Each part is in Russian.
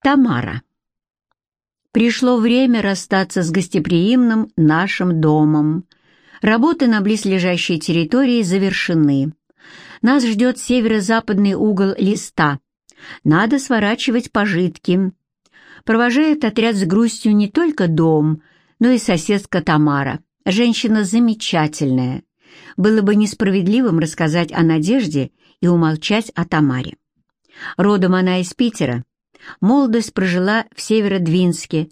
Тамара. Пришло время расстаться с гостеприимным нашим домом. Работы на близлежащей территории завершены. Нас ждет северо-западный угол листа. Надо сворачивать пожитки. Провожает отряд с грустью не только дом, но и соседка Тамара. Женщина замечательная. Было бы несправедливым рассказать о Надежде и умолчать о Тамаре. Родом она из Питера, Молодость прожила в Северодвинске.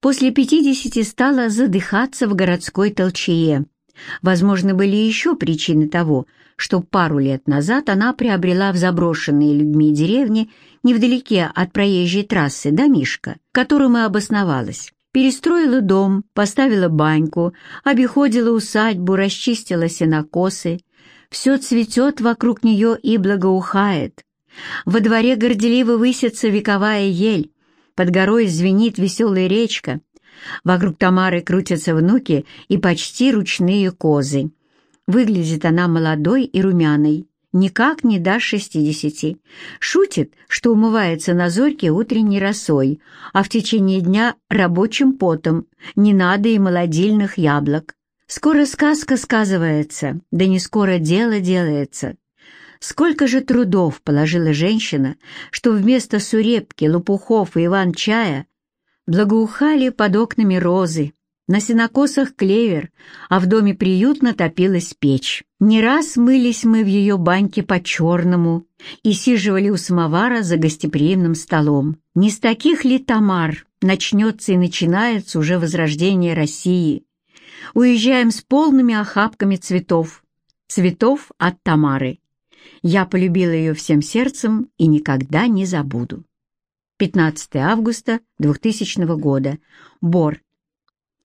После пятидесяти стала задыхаться в городской толчее. Возможно, были еще причины того, что пару лет назад она приобрела в заброшенные людьми деревне невдалеке от проезжей трассы домишко, в котором и обосновалась. Перестроила дом, поставила баньку, обиходила усадьбу, расчистила сенокосы. Все цветет вокруг нее и благоухает. Во дворе горделиво высится вековая ель, под горой звенит веселая речка, вокруг Тамары крутятся внуки и почти ручные козы. Выглядит она молодой и румяной, никак не до шестидесяти. Шутит, что умывается на зорьке утренней росой, а в течение дня рабочим потом, не надо и молодильных яблок. Скоро сказка сказывается, да не скоро дело делается. Сколько же трудов положила женщина, что вместо сурепки, лопухов и иван-чая благоухали под окнами розы, на сенокосах клевер, а в доме приютно топилась печь. Не раз мылись мы в ее баньке по-черному и сиживали у самовара за гостеприимным столом. Не с таких ли Тамар начнется и начинается уже возрождение России? Уезжаем с полными охапками цветов. Цветов от Тамары. Я полюбила ее всем сердцем и никогда не забуду. 15 августа 2000 года. Бор,